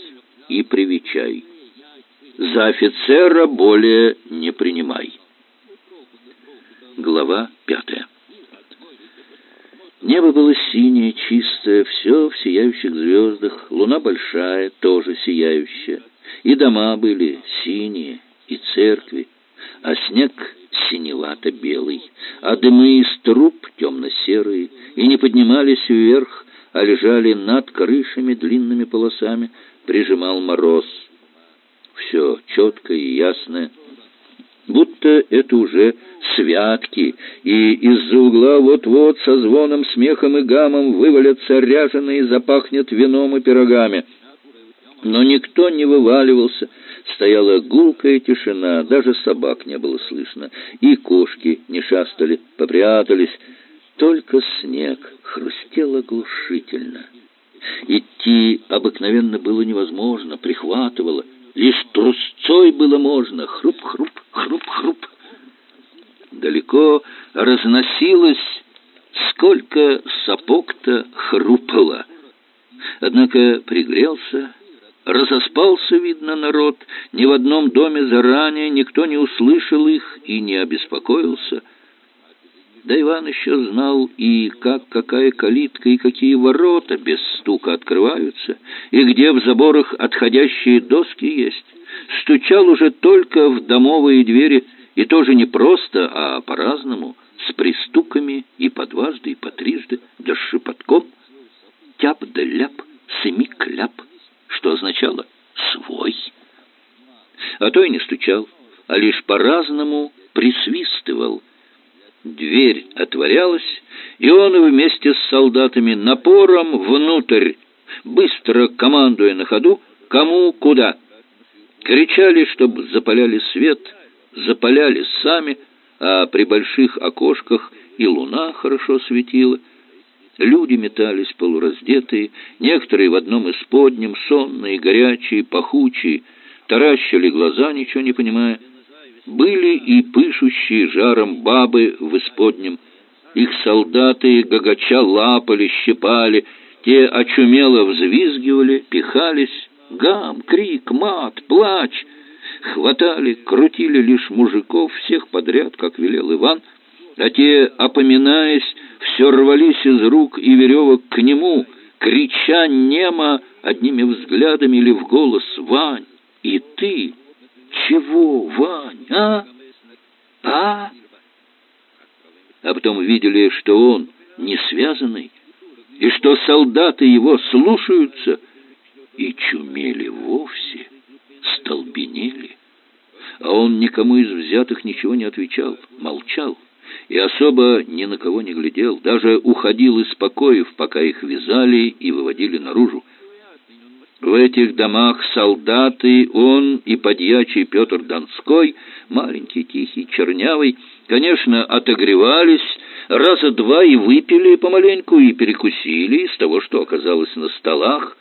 и привечай. За офицера более не принимай. Глава пятая. Небо было синее, чистое, все в сияющих звездах, луна большая, тоже сияющая, и дома были синие, и церкви, а снег синевато-белый, а дымы из труб темно-серые, и не поднимались вверх, а лежали над крышами длинными полосами, прижимал мороз. Все четко и ясно, будто это уже святки, и из-за угла вот-вот со звоном, смехом и гамом вывалятся ряженые, запахнет вином и пирогами. Но никто не вываливался, стояла гулкая тишина, даже собак не было слышно, и кошки не шастали, попрятались, только снег хрустел оглушительно. Идти обыкновенно было невозможно, прихватывало. Лишь трусцой было можно. Хруп-хруп, хруп-хруп. Далеко разносилось, сколько сапог-то хрупало. Однако пригрелся, разоспался, видно, народ. Ни в одном доме заранее никто не услышал их и не обеспокоился — да Иван еще знал и как какая калитка и какие ворота без стука открываются, и где в заборах отходящие доски есть. Стучал уже только в домовые двери, и тоже не просто, а по-разному, с пристуками и по дважды, и по трижды, да с шепотком. Тяп да ляп, семи кляп, что означало «свой». А то и не стучал, а лишь по-разному присвистывал – Дверь отворялась, и он вместе с солдатами напором внутрь, быстро командуя на ходу, кому куда. Кричали, чтобы запаляли свет, запаляли сами, а при больших окошках и луна хорошо светила. Люди метались полураздетые, некоторые в одном из подням, сонные, горячие, пахучие, таращили глаза, ничего не понимая, были и пышущие жаром бабы в исподнем. Их солдаты гагача лапали, щипали, те очумело взвизгивали, пихались. Гам, крик, мат, плач. Хватали, крутили лишь мужиков, всех подряд, как велел Иван, а те, опоминаясь, все рвались из рук и веревок к нему, крича немо одними взглядами или в голос «Вань, и ты!» Чего, Вань, а? А? А потом видели, что он не связанный, и что солдаты его слушаются, и чумели вовсе, столбенели. А он никому из взятых ничего не отвечал, молчал, и особо ни на кого не глядел, даже уходил из покоев, пока их вязали и выводили наружу. В этих домах солдаты, он и подьячий Петр Донской, маленький, тихий, чернявый, конечно, отогревались, раза два и выпили помаленьку, и перекусили из того, что оказалось на столах,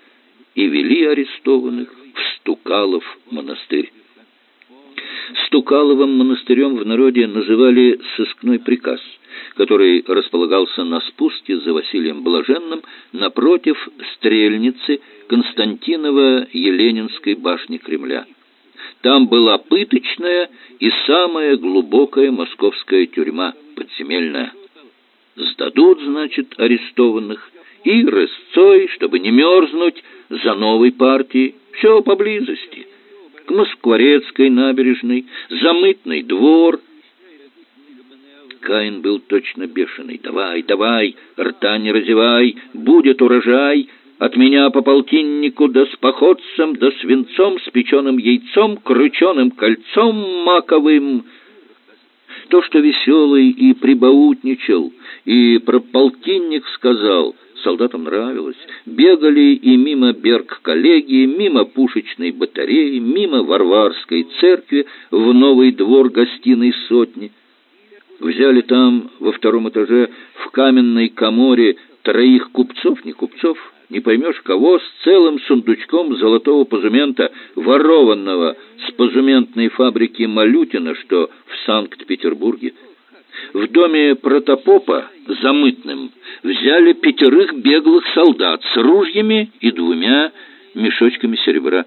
и вели арестованных в Стукалов монастырь. Стукаловым монастырем в народе называли сыскной приказ, который располагался на спуске за Василием Блаженным напротив стрельницы Константинова Еленинской башни Кремля. Там была пыточная и самая глубокая московская тюрьма, подземельная. Сдадут, значит, арестованных, и рысцой, чтобы не мерзнуть, за новой партией, все поблизости к Москворецкой набережной, Замытный двор. Каин был точно бешеный. «Давай, давай, рта не разевай, будет урожай!» От меня по полтиннику да с походцем, да свинцом, с печеным яйцом, крученым кольцом маковым. То, что веселый и прибаутничал, и про полтинник сказал — солдатам нравилось. Бегали и мимо Берг-коллегии, мимо пушечной батареи, мимо Варварской церкви в новый двор гостиной сотни. Взяли там во втором этаже в каменной коморе троих купцов, не купцов, не поймешь кого, с целым сундучком золотого позумента, ворованного с позументной фабрики Малютина, что в Санкт-Петербурге. В доме протопопа замытным взяли пятерых беглых солдат с ружьями и двумя мешочками серебра.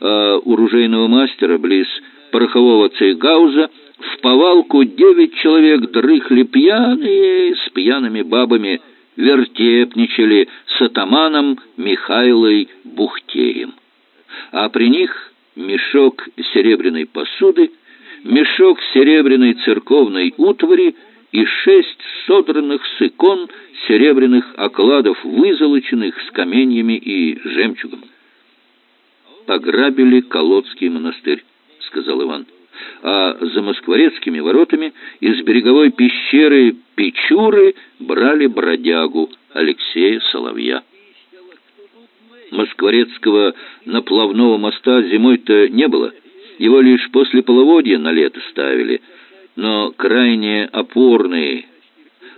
А у ружейного мастера близ порохового цейгауза в повалку девять человек дрыхли пьяные, с пьяными бабами вертепничали с атаманом Михайлой Бухтеем. А при них мешок серебряной посуды, мешок серебряной церковной утвари и шесть содранных с икон серебряных окладов, вызолоченных с каменьями и жемчугом. «Пограбили Колодский монастырь», — сказал Иван. «А за москворецкими воротами из береговой пещеры Печуры брали бродягу Алексея Соловья». Москворецкого наплавного моста зимой-то не было. Его лишь после половодья на лето ставили — но крайне опорные,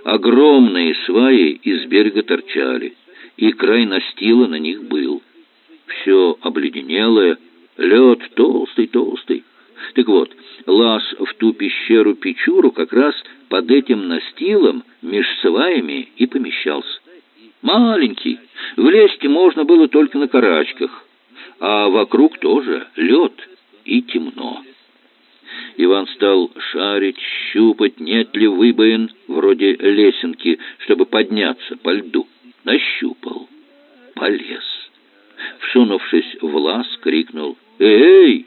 огромные сваи из берега торчали, и край настила на них был. Все обледенелое, лед толстый-толстый. Так вот, лаз в ту пещеру-печуру как раз под этим настилом меж сваями и помещался. Маленький, влезть можно было только на карачках, а вокруг тоже лед и темно. Иван стал шарить, щупать, нет ли выбоин, вроде лесенки, чтобы подняться по льду. Нащупал. Полез. Всунувшись в лаз, крикнул «Эй,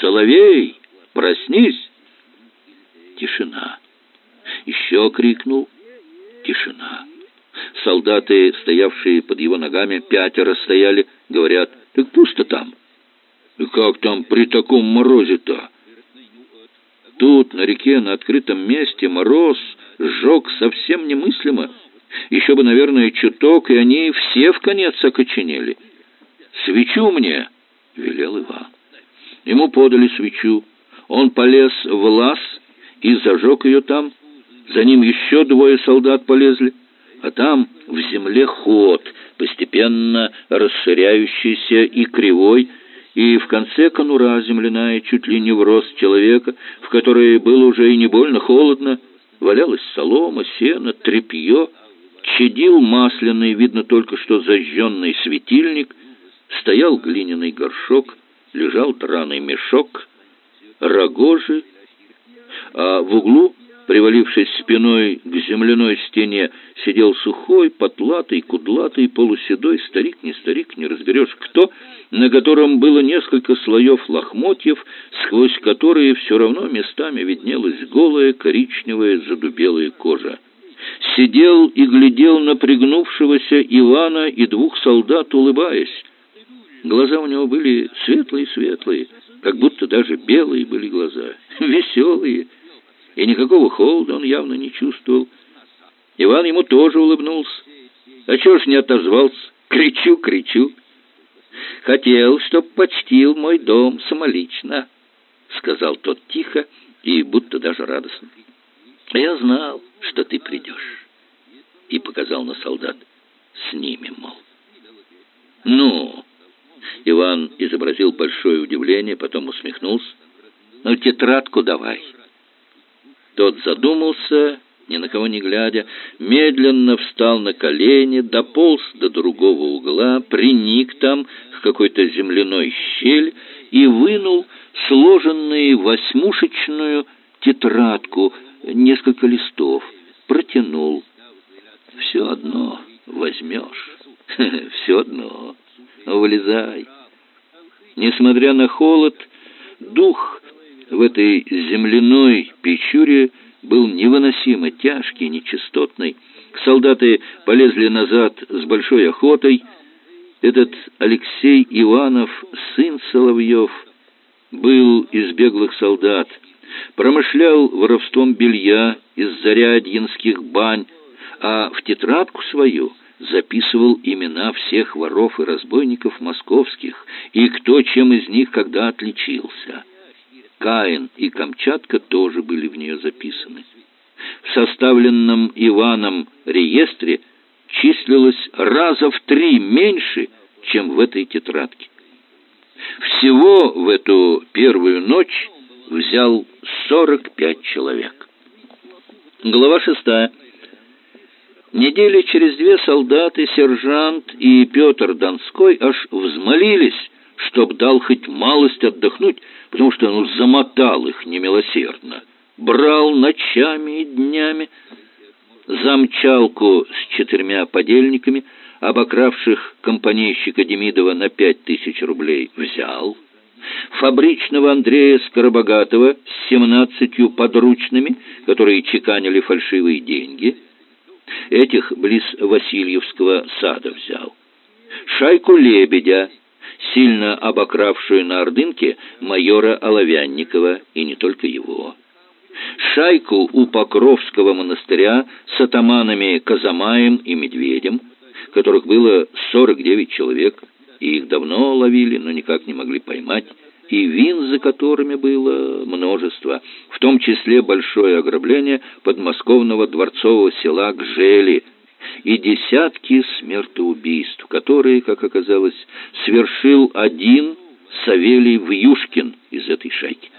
соловей, проснись!» Тишина. Еще крикнул «Тишина!» Солдаты, стоявшие под его ногами, пятеро стояли, говорят «Так пусто там!» «И как там при таком морозе-то?» Тут, на реке, на открытом месте, мороз сжег совсем немыслимо. Еще бы, наверное, чуток, и они все в конец окоченели. «Свечу мне!» — велел Иван. Ему подали свечу. Он полез в лаз и зажег ее там. За ним еще двое солдат полезли. А там в земле ход, постепенно расширяющийся и кривой, и в конце конура земляная, чуть ли не в рост человека, в которой было уже и не больно холодно, валялась солома, сено, тряпье, чадил масляный, видно только что зажженный светильник, стоял глиняный горшок, лежал драный мешок, рогожи, а в углу Привалившись спиной к земляной стене, сидел сухой, потлатый, кудлатый, полуседой старик, не старик, не разберешь кто, на котором было несколько слоев лохмотьев, сквозь которые все равно местами виднелась голая, коричневая, задубелая кожа. Сидел и глядел на пригнувшегося Ивана и двух солдат, улыбаясь. Глаза у него были светлые-светлые, как будто даже белые были глаза, [LAUGHS] веселые, и никакого холода он явно не чувствовал. Иван ему тоже улыбнулся. А чего ж не отозвался? Кричу, кричу. Хотел, чтоб почтил мой дом самолично, сказал тот тихо и будто даже радостно. Я знал, что ты придешь. И показал на солдат. С ними, мол. Ну, Иван изобразил большое удивление, потом усмехнулся. Ну, тетрадку давай. Тот задумался, ни на кого не глядя, медленно встал на колени, дополз до другого угла, приник там к какой-то земляной щель и вынул сложенные восьмушечную тетрадку, несколько листов, протянул. Все одно возьмешь, [LAUGHS] все одно, вылезай. Несмотря на холод, дух в этой земляной печуре был невыносимо тяжкий, нечистотный. Солдаты полезли назад с большой охотой. Этот Алексей Иванов, сын Соловьев, был из беглых солдат, промышлял воровством белья из зарядьинских бань, а в тетрадку свою записывал имена всех воров и разбойников московских и кто чем из них когда отличился. Каин и Камчатка тоже были в нее записаны. В составленном Иваном реестре числилось раза в три меньше, чем в этой тетрадке. Всего в эту первую ночь взял 45 человек. Глава шестая. Недели через две солдаты, сержант и Петр Донской аж взмолились, чтоб дал хоть малость отдохнуть, потому что он замотал их немилосердно. Брал ночами и днями замчалку с четырьмя подельниками, обокравших компанейщика Демидова на пять тысяч рублей, взял. Фабричного Андрея Скоробогатова с семнадцатью подручными, которые чеканили фальшивые деньги. Этих близ Васильевского сада взял. Шайку Лебедя сильно обокравшую на Ордынке майора Оловянникова, и не только его. Шайку у Покровского монастыря с атаманами Казамаем и Медведем, которых было 49 человек, и их давно ловили, но никак не могли поймать, и вин, за которыми было множество, в том числе большое ограбление подмосковного дворцового села Гжели – и десятки смертоубийств, которые, как оказалось, свершил один Савелий Вьюшкин из этой шайки.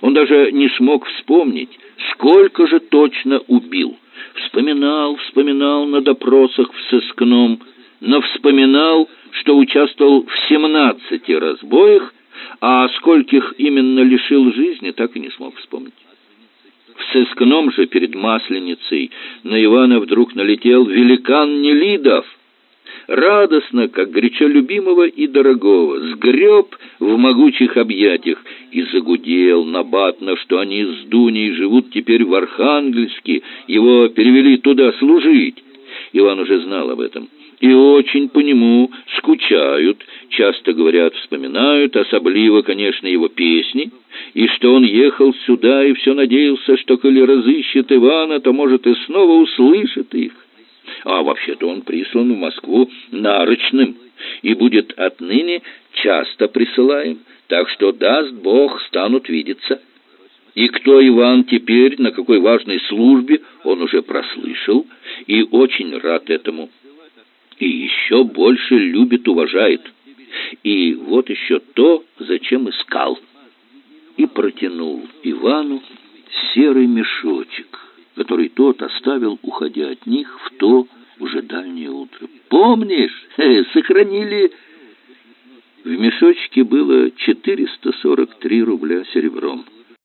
Он даже не смог вспомнить, сколько же точно убил. Вспоминал, вспоминал на допросах в сыскном, но вспоминал, что участвовал в семнадцати разбоях, а скольких именно лишил жизни, так и не смог вспомнить. В сыскном же перед Масленицей на Ивана вдруг налетел великан Нелидов. Радостно, как горячо любимого и дорогого, сгреб в могучих объятиях и загудел набатно, что они с Дуней живут теперь в Архангельске, его перевели туда служить. Иван уже знал об этом и очень по нему скучают, часто говорят, вспоминают, особливо, конечно, его песни, и что он ехал сюда и все надеялся, что, коли разыщет Ивана, то, может, и снова услышит их. А вообще-то он прислан в Москву нарочным и будет отныне часто присылаем, так что, даст Бог, станут видеться. И кто Иван теперь, на какой важной службе, он уже прослышал и очень рад этому и еще больше любит, уважает. И вот еще то, зачем искал. И протянул Ивану серый мешочек, который тот оставил, уходя от них в то уже дальнее утро. Помнишь, э, [LAUGHS] сохранили... В мешочке было 443 рубля серебром.